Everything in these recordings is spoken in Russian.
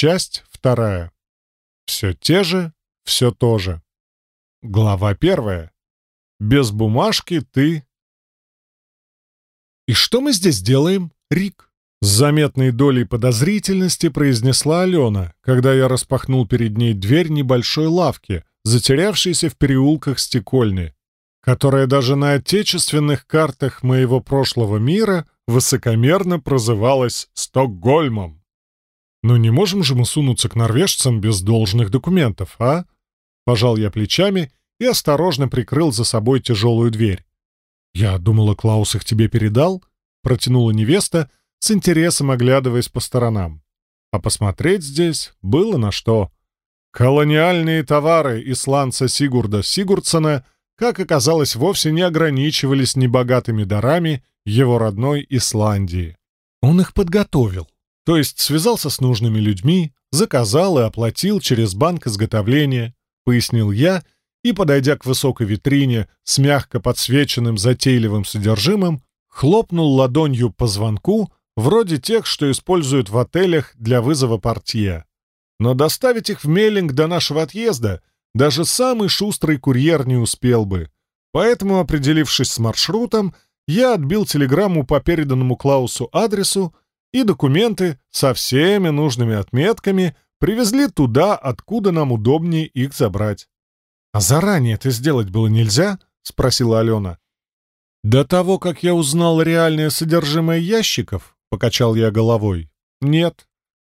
Часть вторая. Все те же, все то же. Глава первая. Без бумажки ты... «И что мы здесь делаем, Рик?» С заметной долей подозрительности произнесла Алена, когда я распахнул перед ней дверь небольшой лавки, затерявшейся в переулках Стекольны, которая даже на отечественных картах моего прошлого мира высокомерно прозывалась Стокгольмом. «Ну не можем же мы сунуться к норвежцам без должных документов, а?» Пожал я плечами и осторожно прикрыл за собой тяжелую дверь. «Я думала, Клаус их тебе передал?» — протянула невеста, с интересом оглядываясь по сторонам. А посмотреть здесь было на что. Колониальные товары исландца Сигурда Сигурдсона, как оказалось, вовсе не ограничивались небогатыми дарами его родной Исландии. Он их подготовил, то есть связался с нужными людьми, заказал и оплатил через банк изготовления, пояснил я и, подойдя к высокой витрине с мягко подсвеченным затейливым содержимым, хлопнул ладонью по звонку, вроде тех, что используют в отелях для вызова портье. Но доставить их в Меллинг до нашего отъезда даже самый шустрый курьер не успел бы. Поэтому, определившись с маршрутом, я отбил телеграмму по переданному Клаусу адресу, и документы со всеми нужными отметками привезли туда, откуда нам удобнее их забрать. «А заранее это сделать было нельзя?» — спросила Алена. «До того, как я узнал реальное содержимое ящиков», — покачал я головой, — «нет.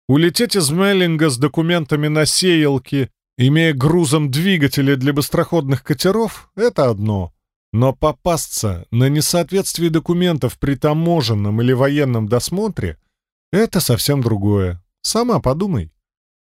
Улететь из Меллинга с документами на сеялке, имея грузом двигатели для быстроходных катеров, — это одно. Но попасться на несоответствие документов при таможенном или военном досмотре — это совсем другое. Сама подумай.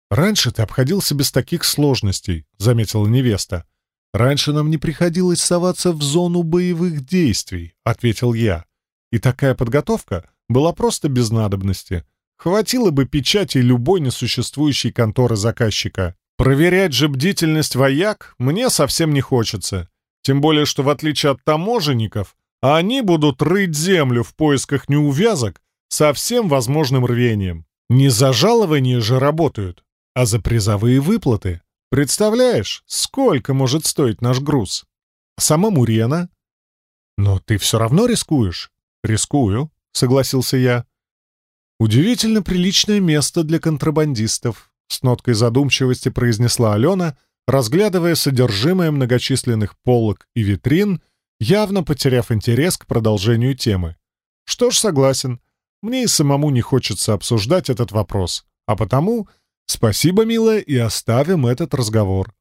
«Раньше ты обходился без таких сложностей», — заметила невеста. «Раньше нам не приходилось соваться в зону боевых действий», — ответил я. «И такая подготовка была просто без надобности. Хватило бы печати любой несуществующей конторы заказчика. Проверять же бдительность вояк мне совсем не хочется. Тем более, что в отличие от таможенников, они будут рыть землю в поисках неувязок со всем возможным рвением. Не за жалование же работают, а за призовые выплаты. Представляешь, сколько может стоить наш груз? Сама Мурена? Но ты все равно рискуешь. Рискую, согласился я. Удивительно приличное место для контрабандистов, с ноткой задумчивости произнесла Алена — разглядывая содержимое многочисленных полок и витрин, явно потеряв интерес к продолжению темы. Что ж, согласен, мне и самому не хочется обсуждать этот вопрос, а потому спасибо, милая, и оставим этот разговор.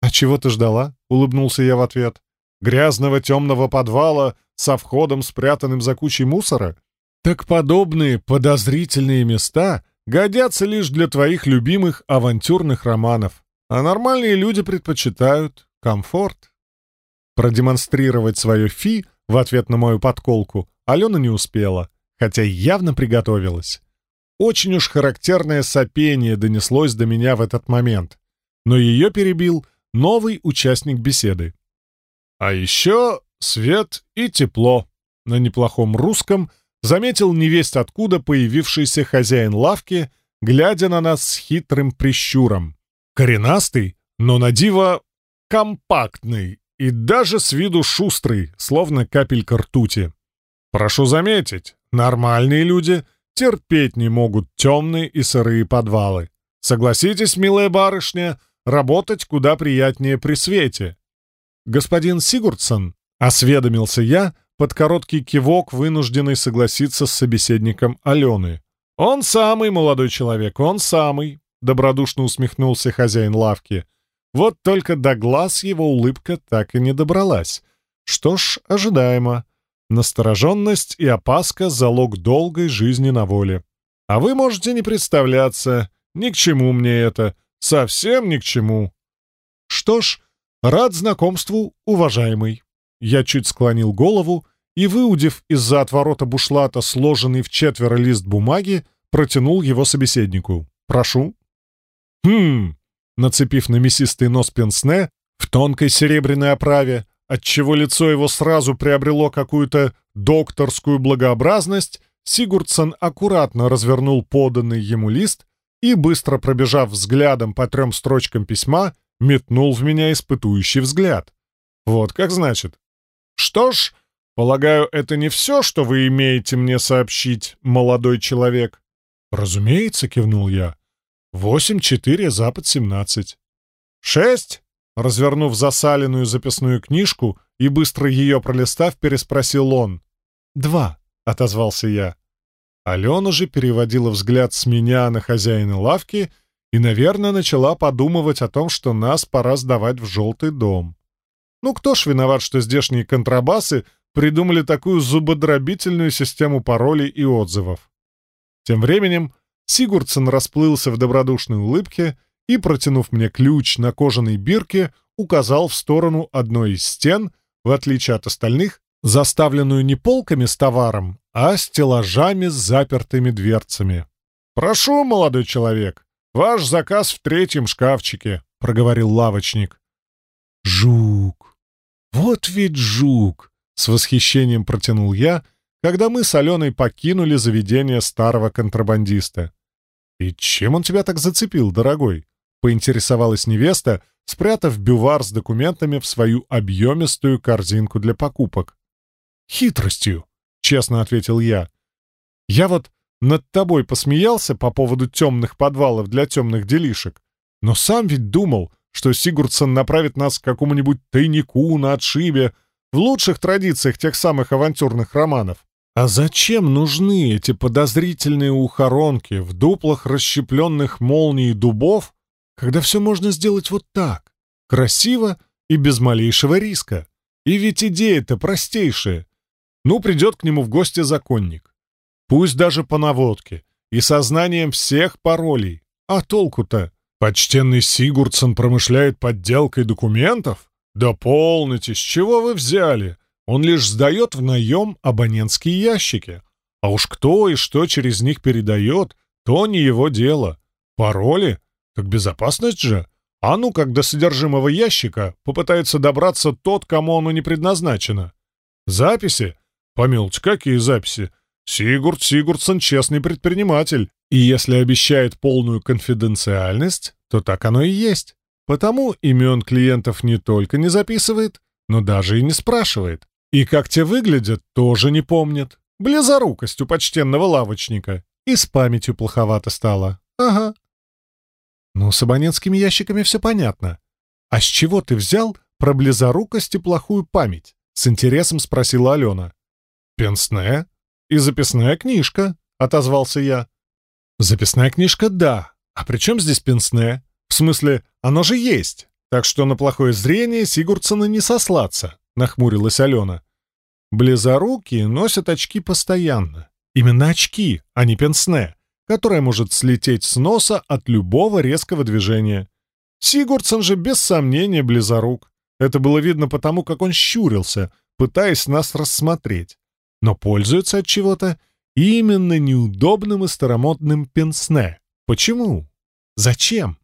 «А чего ты ждала?» — улыбнулся я в ответ. «Грязного темного подвала со входом, спрятанным за кучей мусора? Так подобные подозрительные места годятся лишь для твоих любимых авантюрных романов. А нормальные люди предпочитают комфорт. Продемонстрировать свое фи в ответ на мою подколку Алена не успела, хотя явно приготовилась. Очень уж характерное сопение донеслось до меня в этот момент, но ее перебил новый участник беседы. А еще свет и тепло. На неплохом русском заметил невесть откуда появившийся хозяин лавки, глядя на нас с хитрым прищуром. Коренастый, но на диво компактный и даже с виду шустрый, словно капелька ртути. Прошу заметить, нормальные люди терпеть не могут темные и сырые подвалы. Согласитесь, милая барышня, работать куда приятнее при свете. Господин Сигурдсон, осведомился я, под короткий кивок, вынужденный согласиться с собеседником Алены. Он самый молодой человек, он самый. — добродушно усмехнулся хозяин лавки. Вот только до глаз его улыбка так и не добралась. Что ж, ожидаемо. Настороженность и опаска — залог долгой жизни на воле. А вы можете не представляться. Ни к чему мне это. Совсем ни к чему. Что ж, рад знакомству, уважаемый. Я чуть склонил голову и, выудив из-за отворота бушлата сложенный в четверо лист бумаги, протянул его собеседнику. «Прошу». «Хм!» Нацепив на мясистый нос пенсне в тонкой серебряной оправе, отчего лицо его сразу приобрело какую-то докторскую благообразность, Сигурдсон аккуратно развернул поданный ему лист, и, быстро пробежав взглядом по трем строчкам письма, метнул в меня испытующий взгляд. Вот как значит. «Что ж, полагаю, это не все, что вы имеете мне сообщить, молодой человек?» «Разумеется», — кивнул я. «Восемь, четыре, запад, семнадцать». «Шесть?» — развернув засаленную записную книжку и быстро ее пролистав, переспросил он. «Два», — отозвался я. Алена же переводила взгляд с меня на хозяина лавки и, наверное, начала подумывать о том, что нас пора сдавать в желтый дом. Ну кто ж виноват, что здешние контрабасы придумали такую зубодробительную систему паролей и отзывов? Тем временем Сигурдсон расплылся в добродушной улыбке и, протянув мне ключ на кожаной бирке, указал в сторону одной из стен, в отличие от остальных, заставленную не полками с товаром, а стеллажами с запертыми дверцами. «Прошу, молодой человек, ваш заказ в третьем шкафчике», — проговорил лавочник. «Жук! Вот ведь жук!» — с восхищением протянул я, когда мы с Аленой покинули заведение старого контрабандиста. «И чем он тебя так зацепил, дорогой?» — поинтересовалась невеста, спрятав бювар с документами в свою объемистую корзинку для покупок. «Хитростью», — честно ответил я. «Я вот над тобой посмеялся по поводу темных подвалов для темных делишек, но сам ведь думал, что Сигурдсон направит нас к какому-нибудь тайнику на отшибе, в лучших традициях тех самых авантюрных романов. А зачем нужны эти подозрительные ухоронки в дуплах расщепленных молний дубов, когда все можно сделать вот так, красиво и без малейшего риска? И ведь идея-то простейшая. Ну, придет к нему в гости законник. Пусть даже по наводке и сознанием всех паролей. А толку-то? Почтенный Сигурдсон промышляет подделкой документов? Да полноте, с чего вы взяли? Он лишь сдает в наем абонентские ящики. А уж кто и что через них передает, то не его дело. Пароли? Так безопасность же. А ну, как до содержимого ящика попытается добраться тот, кому оно не предназначено. Записи? Помилуйте, какие записи? Сигурд Сигурдсон честный предприниматель. И если обещает полную конфиденциальность, то так оно и есть. Потому имен клиентов не только не записывает, но даже и не спрашивает. И как те выглядят, тоже не помнит. Близорукость у почтенного лавочника. И с памятью плоховато стало. Ага. Ну, с абонентскими ящиками все понятно. А с чего ты взял про близорукость и плохую память? С интересом спросила Алена. Пенсне и записная книжка, отозвался я. Записная книжка, да. А при чем здесь пенсне? В смысле, оно же есть. Так что на плохое зрение Сигурдсона не сослаться. — нахмурилась Алена. «Близорукие носят очки постоянно. Именно очки, а не пенсне, которое может слететь с носа от любого резкого движения. Сигурдсон же без сомнения близорук. Это было видно потому, как он щурился, пытаясь нас рассмотреть. Но пользуется от чего-то именно неудобным и старомодным пенсне. Почему? Зачем?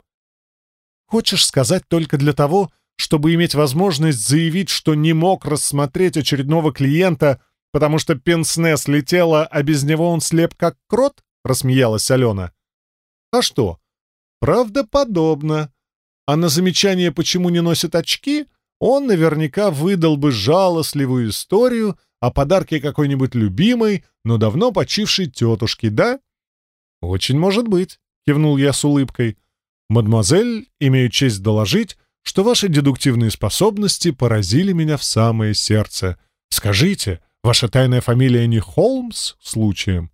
Хочешь сказать только для того, чтобы иметь возможность заявить, что не мог рассмотреть очередного клиента, потому что пенсне слетело, а без него он слеп как крот?» — рассмеялась Алена. «А что? Правдоподобно. А на замечание, почему не носит очки, он наверняка выдал бы жалостливую историю о подарке какой-нибудь любимой, но давно почившей тетушки, да?» «Очень может быть», — кивнул я с улыбкой. «Мадемуазель, имею честь доложить, что ваши дедуктивные способности поразили меня в самое сердце. Скажите, ваша тайная фамилия не Холмс случаем?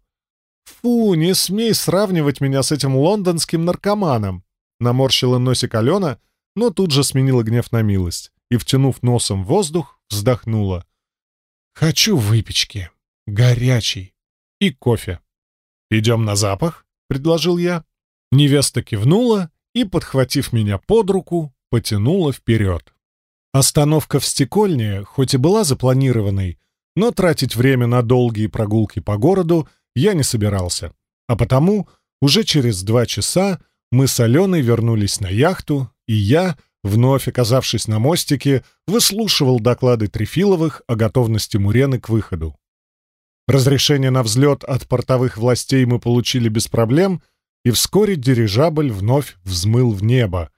Фу, не смей сравнивать меня с этим лондонским наркоманом. Наморщила носик Алена, но тут же сменила гнев на милость и, втянув носом воздух, вздохнула. «Хочу выпечки. Горячий. И кофе». «Идем на запах?» — предложил я. Невеста кивнула и, подхватив меня под руку, потянуло вперед. Остановка в Стекольне, хоть и была запланированной, но тратить время на долгие прогулки по городу я не собирался. А потому уже через два часа мы с Аленой вернулись на яхту, и я, вновь оказавшись на мостике, выслушивал доклады Трефиловых о готовности Мурены к выходу. Разрешение на взлет от портовых властей мы получили без проблем, и вскоре дирижабль вновь взмыл в небо,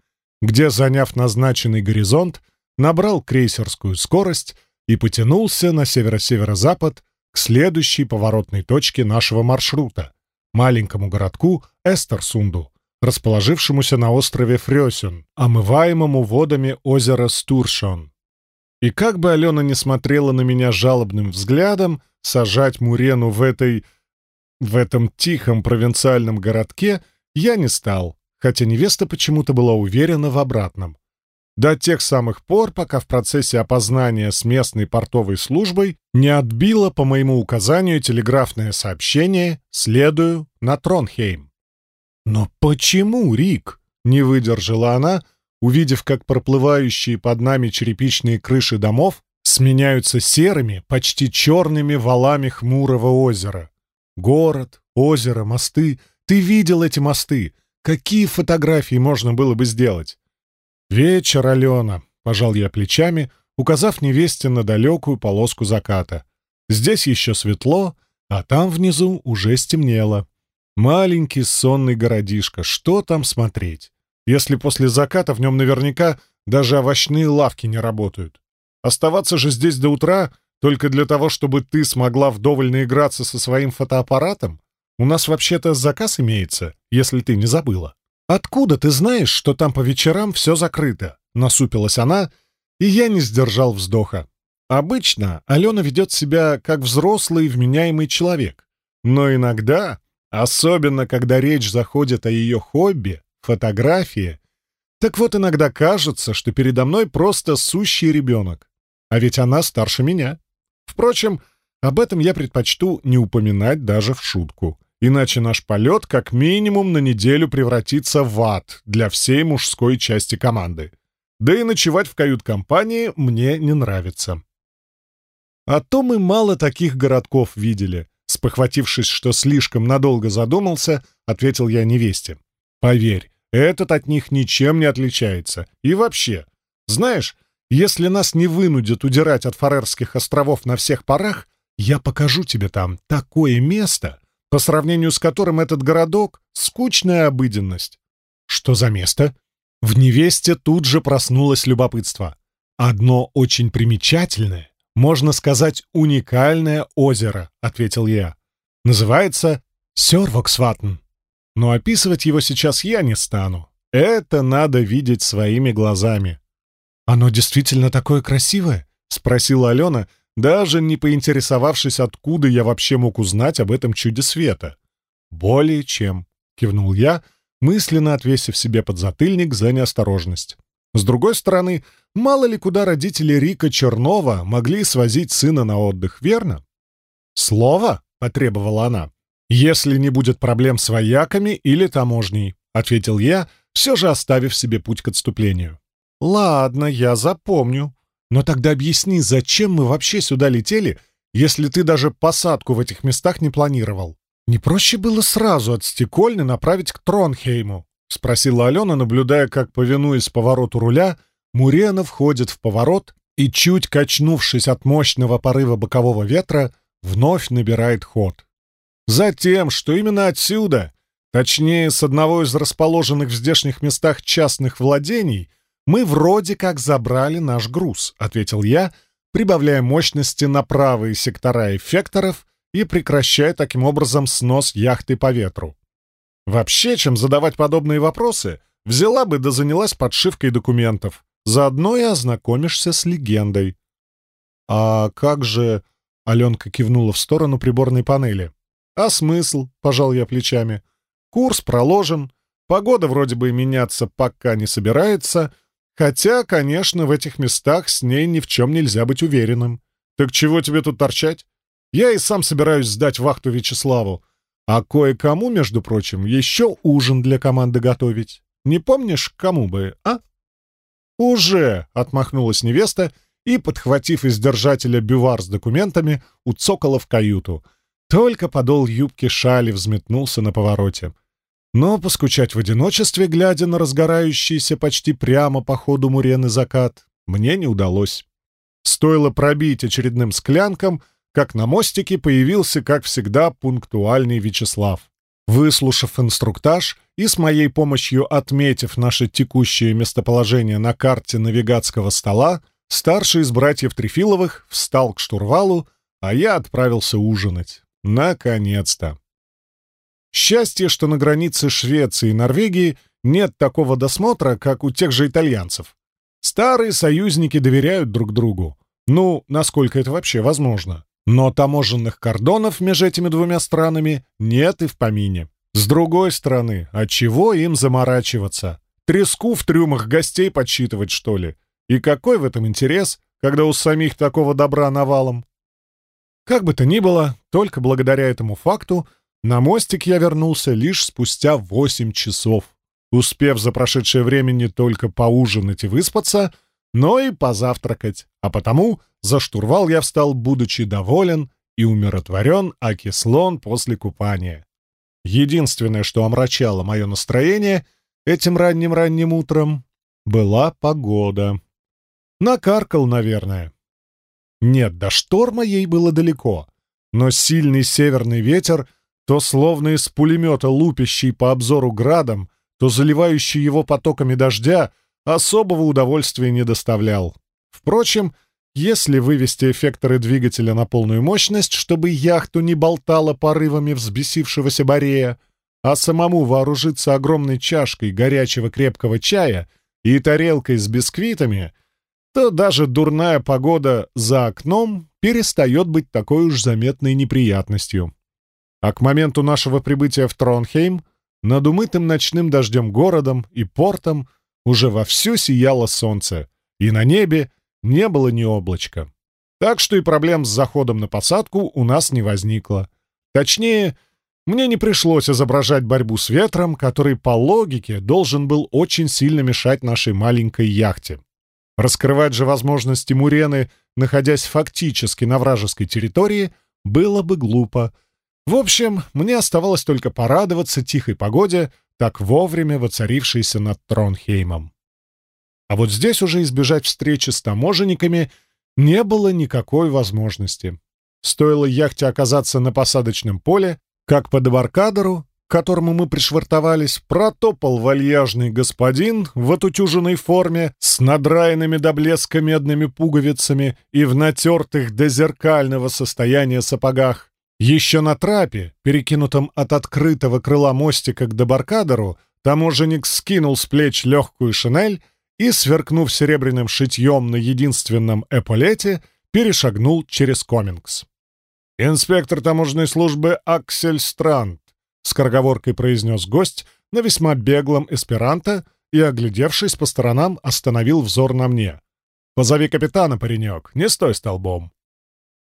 где, заняв назначенный горизонт, набрал крейсерскую скорость и потянулся на северо-северо-запад к следующей поворотной точке нашего маршрута — маленькому городку Эстерсунду, расположившемуся на острове Фрёсюн, омываемому водами озера Стуршон. И как бы Алена не смотрела на меня жалобным взглядом, сажать Мурену в этой... в этом тихом провинциальном городке я не стал, хотя невеста почему-то была уверена в обратном. До тех самых пор, пока в процессе опознания с местной портовой службой не отбила по моему указанию телеграфное сообщение «Следую на Тронхейм». «Но почему, Рик?» — не выдержала она, увидев, как проплывающие под нами черепичные крыши домов сменяются серыми, почти черными валами хмурого озера. Город, озеро, мосты. Ты видел эти мосты? Какие фотографии можно было бы сделать? «Вечер, Алена», — пожал я плечами, указав невесте на далекую полоску заката. «Здесь еще светло, а там внизу уже стемнело. Маленький сонный городишко, что там смотреть? Если после заката в нем наверняка даже овощные лавки не работают. Оставаться же здесь до утра только для того, чтобы ты смогла вдоволь наиграться со своим фотоаппаратом? У нас вообще-то заказ имеется, если ты не забыла. Откуда ты знаешь, что там по вечерам все закрыто? Насупилась она, и я не сдержал вздоха. Обычно Алена ведет себя как взрослый вменяемый человек. Но иногда, особенно когда речь заходит о ее хобби, фотографии, так вот иногда кажется, что передо мной просто сущий ребенок. А ведь она старше меня. Впрочем, об этом я предпочту не упоминать даже в шутку. Иначе наш полет как минимум на неделю превратится в ад для всей мужской части команды. Да и ночевать в кают-компании мне не нравится. А то мы мало таких городков видели. Спохватившись, что слишком надолго задумался, ответил я невесте. Поверь, этот от них ничем не отличается. И вообще, знаешь, если нас не вынудят удирать от Фарерских островов на всех парах, я покажу тебе там такое место, по сравнению с которым этот городок — скучная обыденность. Что за место? В невесте тут же проснулось любопытство. Одно очень примечательное, можно сказать, уникальное озеро, ответил я. Называется Сёрвоксватн. Но описывать его сейчас я не стану. Это надо видеть своими глазами. «Оно действительно такое красивое?» — спросила Алена, даже не поинтересовавшись, откуда я вообще мог узнать об этом чуде света. «Более чем», — кивнул я, мысленно отвесив себе подзатыльник за неосторожность. С другой стороны, мало ли куда родители Рика Чернова могли свозить сына на отдых, верно? «Слово?» — потребовала она. «Если не будет проблем с вояками или таможней», — ответил я, все же оставив себе путь к отступлению. «Ладно, я запомню», но тогда объясни, зачем мы вообще сюда летели, если ты даже посадку в этих местах не планировал? Не проще было сразу от Стекольны направить к Тронхейму? Спросила Алена, наблюдая, как, повинуясь повороту руля, Мурена входит в поворот и, чуть качнувшись от мощного порыва бокового ветра, вновь набирает ход. Затем, что именно отсюда, точнее, с одного из расположенных в здешних местах частных владений, «Мы вроде как забрали наш груз», — ответил я, прибавляя мощности на правые сектора эффекторов и прекращая таким образом снос яхты по ветру. Вообще, чем задавать подобные вопросы, взяла бы да занялась подшивкой документов. Заодно и ознакомишься с легендой. «А как же...» — Аленка кивнула в сторону приборной панели. «А смысл?» — пожал я плечами. «Курс проложен, погода вроде бы меняться пока не собирается, Хотя, конечно, в этих местах с ней ни в чем нельзя быть уверенным. Так чего тебе тут торчать? Я и сам собираюсь сдать вахту Вячеславу. А кое-кому, между прочим, еще ужин для команды готовить. Не помнишь, кому бы, а? «Уже!» — отмахнулась невеста и, подхватив из держателя бювар с документами, уцокала в каюту. Только подол юбки шали взметнулся на повороте. Но поскучать в одиночестве, глядя на разгорающийся почти прямо по ходу Мурены закат, мне не удалось. Стоило пробить очередным склянкам, как на мостике появился, как всегда, пунктуальный Вячеслав. Выслушав инструктаж и с моей помощью отметив наше текущее местоположение на карте навигатского стола, старший из братьев Трефиловых встал к штурвалу, а я отправился ужинать. Наконец-то! Счастье, что на границе Швеции и Норвегии нет такого досмотра, как у тех же итальянцев. Старые союзники доверяют друг другу. Ну, насколько это вообще возможно. Но таможенных кордонов между этими двумя странами нет и в помине. С другой стороны, от чего им заморачиваться? Треску в трюмах гостей подсчитывать, что ли? И какой в этом интерес, когда у самих такого добра навалом? Как бы то ни было, только благодаря этому факту на мостик я вернулся лишь спустя восемь часов, успев за прошедшее время не только поужинать и выспаться, но и позавтракать, а потому за штурвал я встал, будучи доволен и умиротворен, аки слон после купания. Единственное, что омрачало мое настроение этим ранним-ранним утром, была погода. Накаркал, наверное. Нет, до шторма ей было далеко, но сильный северный ветер, то словно из пулемета лупящий по обзору градом, то заливающий его потоками дождя, особого удовольствия не доставлял. Впрочем, если вывести эффекторы двигателя на полную мощность, чтобы яхту не болтала порывами взбесившегося Борея, а самому вооружиться огромной чашкой горячего крепкого чая и тарелкой с бисквитами, то даже дурная погода за окном перестает быть такой уж заметной неприятностью. А к моменту нашего прибытия в Тронхейм над умытым ночным дождем городом и портом уже вовсю сияло солнце, и на небе не было ни облачка. Так что и проблем с заходом на посадку у нас не возникло. Точнее, мне не пришлось изображать борьбу с ветром, который, по логике, должен был очень сильно мешать нашей маленькой яхте. Раскрывать же возможности Мурены, находясь фактически на вражеской территории, было бы глупо. В общем, мне оставалось только порадоваться тихой погоде, так вовремя воцарившейся над Тронхеймом. А вот здесь уже избежать встречи с таможенниками не было никакой возможности. Стоило яхте оказаться на посадочном поле, как по дебаркадеру, к которому мы пришвартовались, протопал вальяжный господин в отутюженной форме с надраенными до блеска медными пуговицами и в натертых до зеркального состояния сапогах. Еще на трапе, перекинутом от открытого крыла мостика к дебаркадеру, таможенник скинул с плеч легкую шинель и, сверкнув серебряным шитьем на единственном эполете, перешагнул через комингс. «Инспектор таможенной службы Аксель Странд», — скороговоркой произнес гость на весьма беглом эсперанто и, оглядевшись по сторонам, остановил взор на мне. «Позови капитана, паренек, не стой столбом».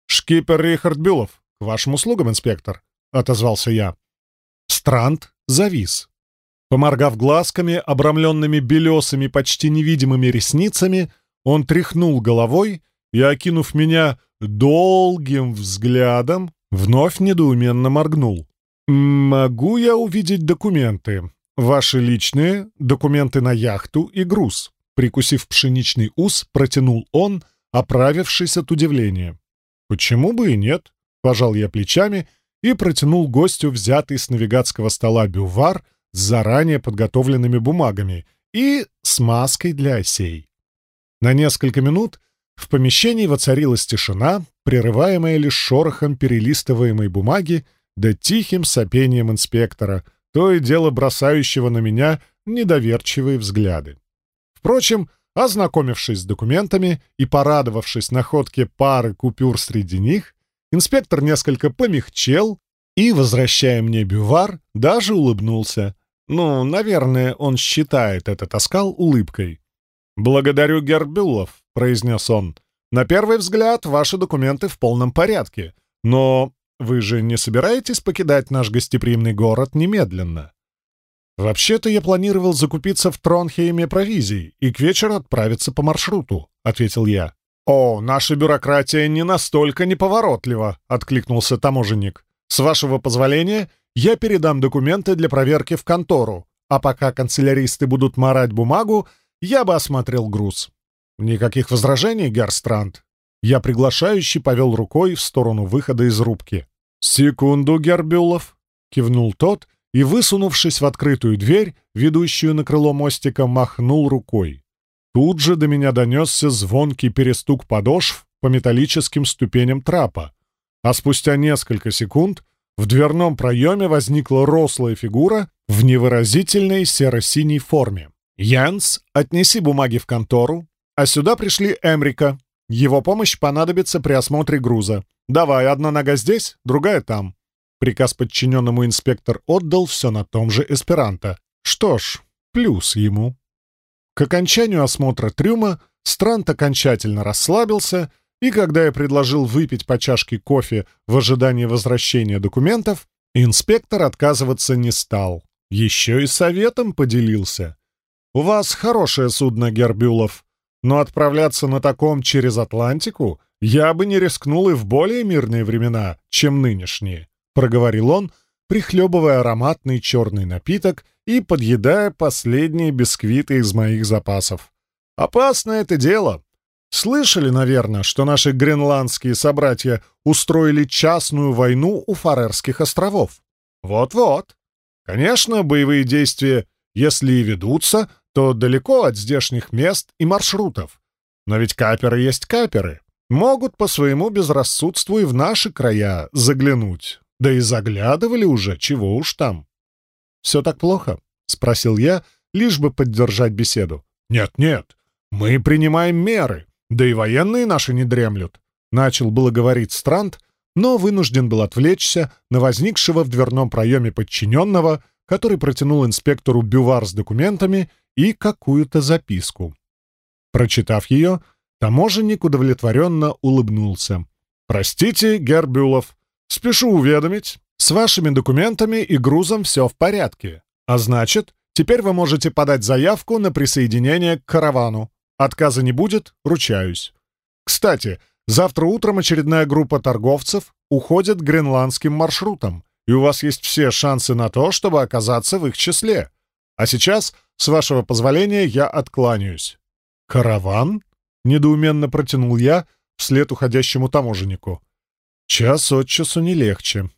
«Шкипер Рихард Бюлов, вашим услугам, инспектор», — отозвался я. Странд завис, Поморгав глазками, обрамленными белесыми, почти невидимыми ресницами, он тряхнул головой и, окинув меня долгим взглядом, вновь недоуменно моргнул. «Могу я увидеть документы? Ваши личные, документы на яхту и груз?» Прикусив пшеничный ус, протянул он, оправившись от удивления. «Почему бы и нет?» — пожал я плечами и протянул гостю взятый с навигатского стола бювар — с заранее подготовленными бумагами и смазкой для осей. На несколько минут в помещении воцарилась тишина, прерываемая лишь шорохом перелистываемой бумаги да тихим сопением инспектора, то и дело бросающего на меня недоверчивые взгляды. Впрочем, ознакомившись с документами и порадовавшись находке пары купюр среди них, инспектор несколько помягчел и, возвращая мне бювар, даже улыбнулся, ну, наверное, он считает этот оскал улыбкой. «Благодарю, Гербюлов», — произнес он. «На первый взгляд, ваши документы в полном порядке. Но вы же не собираетесь покидать наш гостеприимный город немедленно?» «Вообще-то я планировал закупиться в Тронхейме провизией и к вечеру отправиться по маршруту», — ответил я. «О, наша бюрократия не настолько неповоротлива», — откликнулся таможенник. «С вашего позволения, я передам документы для проверки в контору, а пока канцеляристы будут марать бумагу, я бы осмотрел груз. Никаких возражений, Герстранд. Я приглашающий повел рукой в сторону выхода из рубки. «Секунду, Гербюлов!» — кивнул тот и, высунувшись в открытую дверь, ведущую на крыло мостика, махнул рукой. Тут же до меня донесся звонкий перестук подошв по металлическим ступеням трапа, а спустя несколько секунд в дверном проеме возникла рослая фигура в невыразительной серо-синей форме. «Янс, отнеси бумаги в контору, а сюда пришли Эмрика. Его помощь понадобится при осмотре груза. Давай, одна нога здесь, другая там». Приказ подчиненному инспектор отдал все на том же эсперанто. Что ж, плюс ему. К окончанию осмотра трюма Странт окончательно расслабился, и когда я предложил выпить по чашке кофе в ожидании возвращения документов, инспектор отказываться не стал. Еще и советом поделился. «У вас хорошее судно, Гербюлов, но отправляться на таком через Атлантику я бы не рискнул и в более мирные времена, чем нынешние», — проговорил он, прихлебывая ароматный черный напиток и подъедая последние бисквиты из моих запасов. «Опасно это дело. Слышали, наверное, что наши гренландские собратья устроили частную войну у Фарерских островов? Вот-вот. Конечно, боевые действия, если и ведутся, то далеко от здешних мест и маршрутов. Но ведь каперы есть каперы. Могут по своему безрассудству и в наши края заглянуть. Да и заглядывали уже, чего уж там. «Все так плохо?» — спросил я, лишь бы поддержать беседу. «Нет-нет, мы принимаем меры, да и военные наши не дремлют», — начал было говорить Странт, но вынужден был отвлечься на возникшего в дверном проеме подчиненного, который протянул инспектору бювар с документами и какую-то записку. Прочитав ее, таможенник удовлетворенно улыбнулся. «Простите, Гербюлов, Спешу уведомить, с вашими документами и грузом все в порядке. А значит, теперь вы можете подать заявку на присоединение к каравану. Отказа не будет, ручаюсь. Кстати, завтра утром очередная группа торговцев уходит гренландским маршрутом, и у вас есть все шансы на то, чтобы оказаться в их числе. А сейчас, с вашего позволения, я откланяюсь». «Караван?» — недоуменно протянул я вслед уходящему таможеннику. Час от часу не легче.